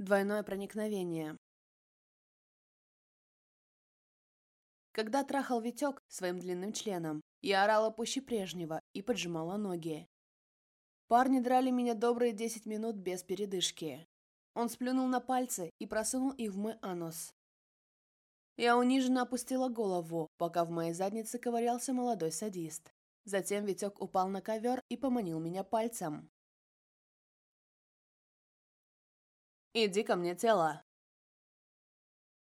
Двойное проникновение. Когда трахал Витек своим длинным членом, я орала пуще прежнего и поджимала ноги. Парни драли меня добрые 10 минут без передышки. Он сплюнул на пальцы и просунул их в мой анус. Я униженно опустила голову, пока в моей заднице ковырялся молодой садист. Затем Витек упал на ковер и поманил меня пальцем. «Иди ко мне, тело!»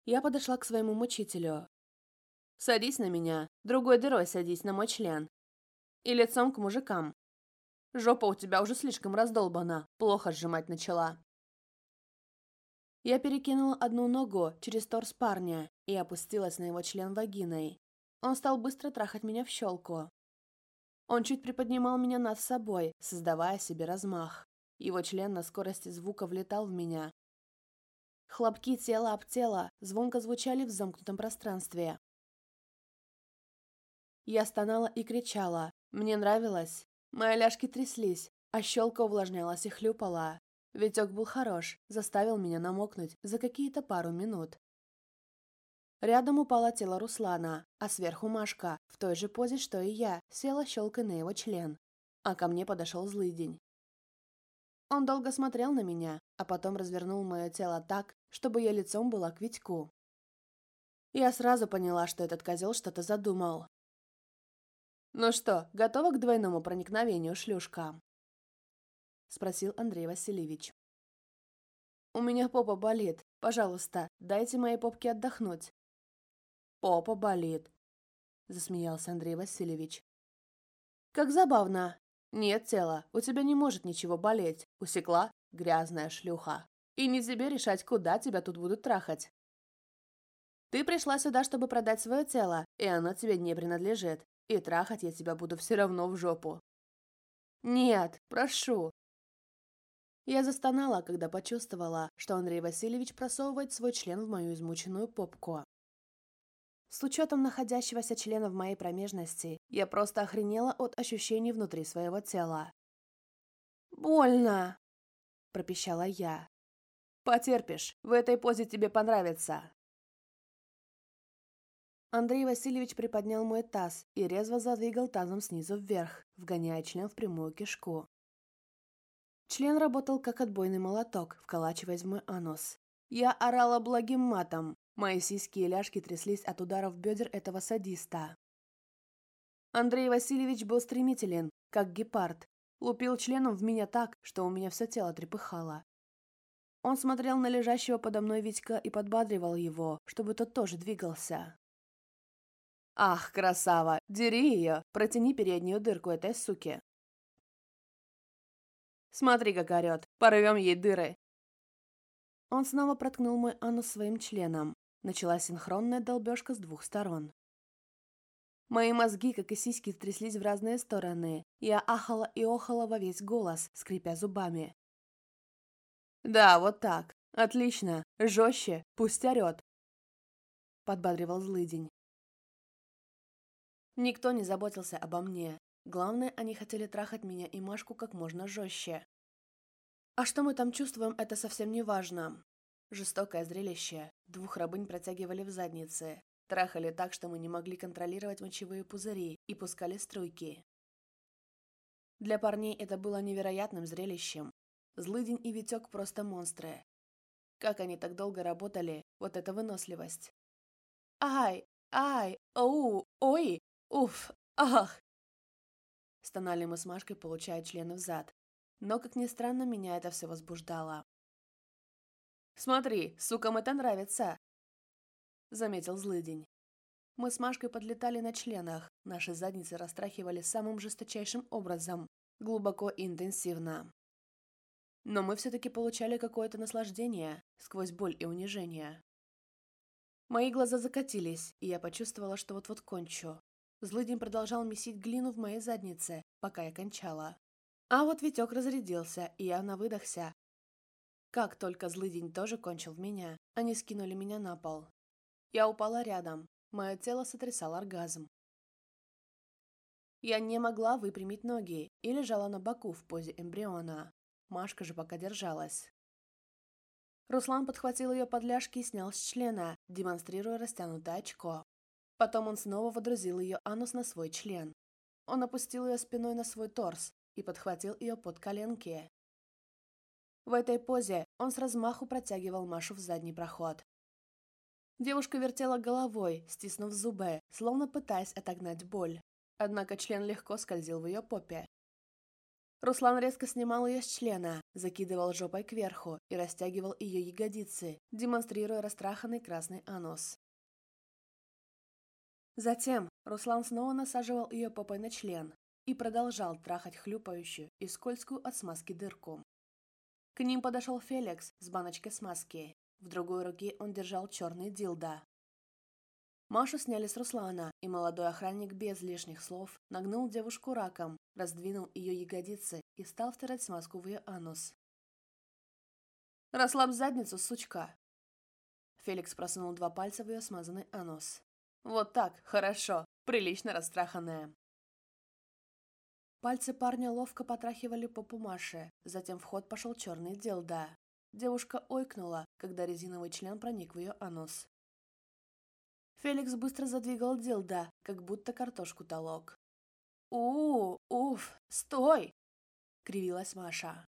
Я подошла к своему мучителю. «Садись на меня, другой дырой садись на мой член. И лицом к мужикам. Жопа у тебя уже слишком раздолбана, плохо сжимать начала». Я перекинула одну ногу через торс парня и опустилась на его член вагиной. Он стал быстро трахать меня в щелку. Он чуть приподнимал меня над собой, создавая себе размах. Его член на скорости звука влетал в меня. Хлопки тела об тело звонко звучали в замкнутом пространстве. Я стонала и кричала. Мне нравилось. Мои ляжки тряслись, а щелка увлажнялась и хлюпала. Витек был хорош, заставил меня намокнуть за какие-то пару минут. Рядом упало тело Руслана, а сверху Машка, в той же позе, что и я, села щелкой на его член. А ко мне подошел злый день он долго смотрел на меня, а потом развернул мое тело так, чтобы я лицом была к Витьку. Я сразу поняла, что этот козел что-то задумал. «Ну что, готова к двойному проникновению, шлюшка?» — спросил Андрей Васильевич. «У меня попа болит. Пожалуйста, дайте моей попке отдохнуть». «Попа болит», — засмеялся Андрей Васильевич. «Как забавно. «Нет, тело, у тебя не может ничего болеть», — усекла грязная шлюха. «И не тебе решать, куда тебя тут будут трахать». «Ты пришла сюда, чтобы продать свое тело, и оно тебе не принадлежит, и трахать я тебя буду все равно в жопу». «Нет, прошу». Я застонала, когда почувствовала, что Андрей Васильевич просовывает свой член в мою измученную попку. С учетом находящегося члена в моей промежности, я просто охренела от ощущений внутри своего тела. «Больно!» – пропищала я. «Потерпишь, в этой позе тебе понравится!» Андрей Васильевич приподнял мой таз и резво задвигал тазом снизу вверх, вгоняя член в прямую кишку. Член работал как отбойный молоток, вколачиваясь в мой анус. Я орала благим матом, Мои сиськи и ляжки тряслись от ударов бедер этого садиста. Андрей Васильевич был стремителен, как гепард. Лупил членом в меня так, что у меня все тело трепыхало. Он смотрел на лежащего подо мной Витька и подбадривал его, чтобы тот тоже двигался. «Ах, красава! Дери ее! Протяни переднюю дырку этой суки!» «Смотри, как орет! Порвем ей дыры!» Он снова проткнул мой анус своим членом. Началась синхронная долбежка с двух сторон. Мои мозги, как и сиськи, тряслись в разные стороны. Я ахала и охала во весь голос, скрипя зубами. «Да, вот так. Отлично. Жестче. Пусть орет. Подбадривал злыдень. Никто не заботился обо мне. Главное, они хотели трахать меня и Машку как можно жестче. А что мы там чувствуем, это совсем не важно. Жестокое зрелище. Двух рабынь протягивали в заднице, трахали так, что мы не могли контролировать мочевые пузыри и пускали струйки. Для парней это было невероятным зрелищем. Злыдень и Витек просто монстры. Как они так долго работали, вот эта выносливость. «Ай! Ай! Оу! Ой! Уф! Ах!» Стонали мы с Машкой, получая члены в зад. Но, как ни странно, меня это все возбуждало. «Смотри, сукам это нравится!» Заметил злыдень. Мы с Машкой подлетали на членах, наши задницы растрахивали самым жесточайшим образом, глубоко и интенсивно. Но мы все-таки получали какое-то наслаждение сквозь боль и унижение. Мои глаза закатились, и я почувствовала, что вот-вот кончу. Злыдень продолжал месить глину в моей заднице, пока я кончала. А вот Витек разрядился, и я на выдохся. Как только злыдень тоже кончил в меня, они скинули меня на пол. Я упала рядом, мое тело сотрясал оргазм. Я не могла выпрямить ноги и лежала на боку в позе эмбриона. Машка же пока держалась. Руслан подхватил ее под ляжки и снял с члена, демонстрируя растянутое очко. Потом он снова водрузил ее анус на свой член. Он опустил ее спиной на свой торс и подхватил ее под коленки, в этой позе он с размаху протягивал Машу в задний проход. Девушка вертела головой, стиснув зубы, словно пытаясь отогнать боль. Однако член легко скользил в ее попе. Руслан резко снимал ее с члена, закидывал жопой кверху и растягивал ее ягодицы, демонстрируя растраханный красный анус. Затем Руслан снова насаживал ее попой на член и продолжал трахать хлюпающую и скользкую от смазки дырку. К ним подошел Феликс с баночкой смазки. В другой руке он держал черный дилда. Машу сняли с Руслана, и молодой охранник без лишних слов нагнул девушку раком, раздвинул ее ягодицы и стал втирать смазку в ее анус. «Расслабь задницу, сучка!» Феликс просунул два пальца в ее смазанный анус. «Вот так, хорошо, прилично растраханная. Пальцы парня ловко потрахивали по пумаше, затем в ход пошел черный делда. Девушка ойкнула, когда резиновый член проник в ее анус. Феликс быстро задвигал делда, как будто картошку толок. у уф, стой!» — кривилась Маша.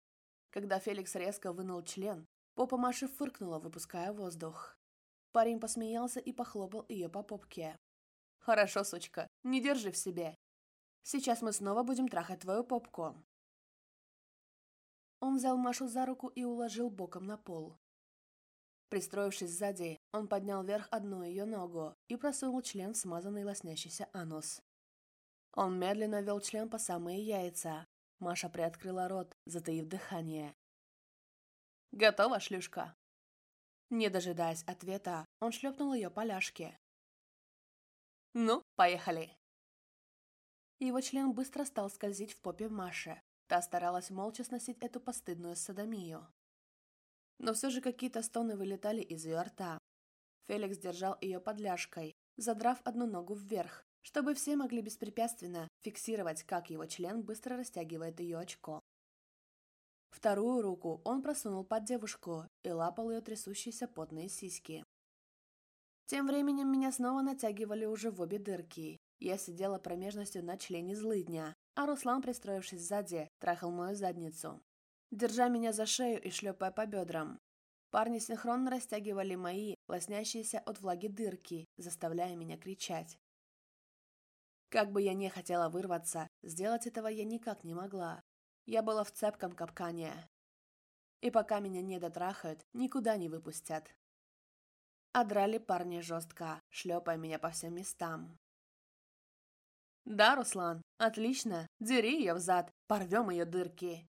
Когда Феликс резко вынул член, попа Маши фыркнула, выпуская воздух. Парень посмеялся и похлопал ее по попке. «Хорошо, сучка, не держи в себе, Сейчас мы снова будем трахать твою попку. Он взял Машу за руку и уложил боком на пол. Пристроившись сзади, он поднял вверх одну ее ногу и просунул член в смазанный лоснящийся анус. Он медленно вел член по самые яйца. Маша приоткрыла рот, затаив дыхание. «Готова, шлюшка?» Не дожидаясь ответа, он шлепнул ее по ляжке. «Ну, поехали!» Его член быстро стал скользить в попе Маши. Та старалась молча сносить эту постыдную садомию. Но все же какие-то стоны вылетали из ее рта. Феликс держал ее подляжкой, задрав одну ногу вверх, чтобы все могли беспрепятственно фиксировать, как его член быстро растягивает ее очко. Вторую руку он просунул под девушку и лапал ее трясущиеся потные сиськи. Тем временем меня снова натягивали уже в обе дырки, я сидела промежностью на члене злыдня, а Руслан, пристроившись сзади, трахал мою задницу, держа меня за шею и шлепая по бедрам. Парни синхронно растягивали мои, лоснящиеся от влаги дырки, заставляя меня кричать. Как бы я не хотела вырваться, сделать этого я никак не могла. Я была в цепком капкане. И пока меня не дотрахают, никуда не выпустят. А драли парни жестко, шлепая меня по всем местам. «Да, Руслан, отлично, дери ее взад, порвем ее дырки!»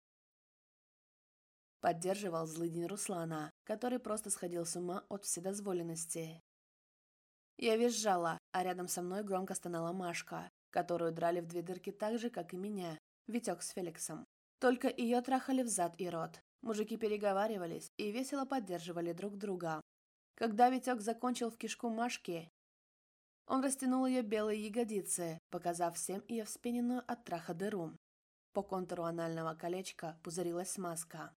Поддерживал злыдень Руслана, который просто сходил с ума от вседозволенности. Я визжала, а рядом со мной громко стонала Машка, которую драли в две дырки так же, как и меня, Витек с Феликсом. Только ее трахали в зад и рот. Мужики переговаривались и весело поддерживали друг друга. Когда Витек закончил в кишку Машки, он растянул ее белые ягодицы, показав всем ее вспененную от траха дыру. По контуру анального колечка пузырилась маска.